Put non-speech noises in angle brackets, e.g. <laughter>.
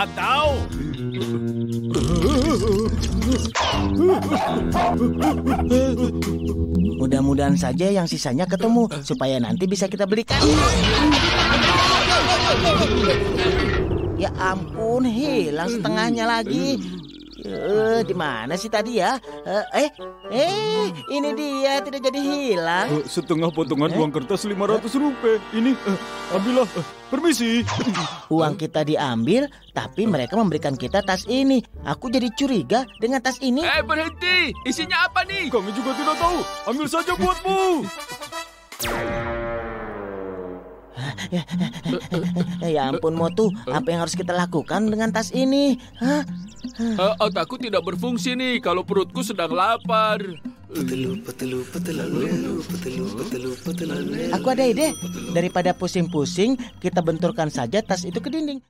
atau Mudah-mudahan saja yang sisanya ketemu supaya nanti bisa kita belikan. Ya ampun, hilang setengahnya lagi. Eh, di mana sih tadi ya? Eh, eh, eh, ini dia tidak jadi hilang. Eh, setengah potongan uang kertas 500 rupiah. Ini, eh, ambillah. Eh, permisi. <laughs> Uang kita diambil, tapi mereka memberikan kita tas ini. Aku jadi curiga dengan tas ini. Eh berhenti, isinya apa nih? Kami juga tidak tahu. Ambil saja buatmu. Ya ampun, Motu, apa yang harus kita lakukan dengan tas ini? Hah? Eh, otakku tidak berfungsi nih kalau perutku sedang lapar. Aku ada ide. Daripada pusing-pusing, kita benturkan saja tas itu ke dinding.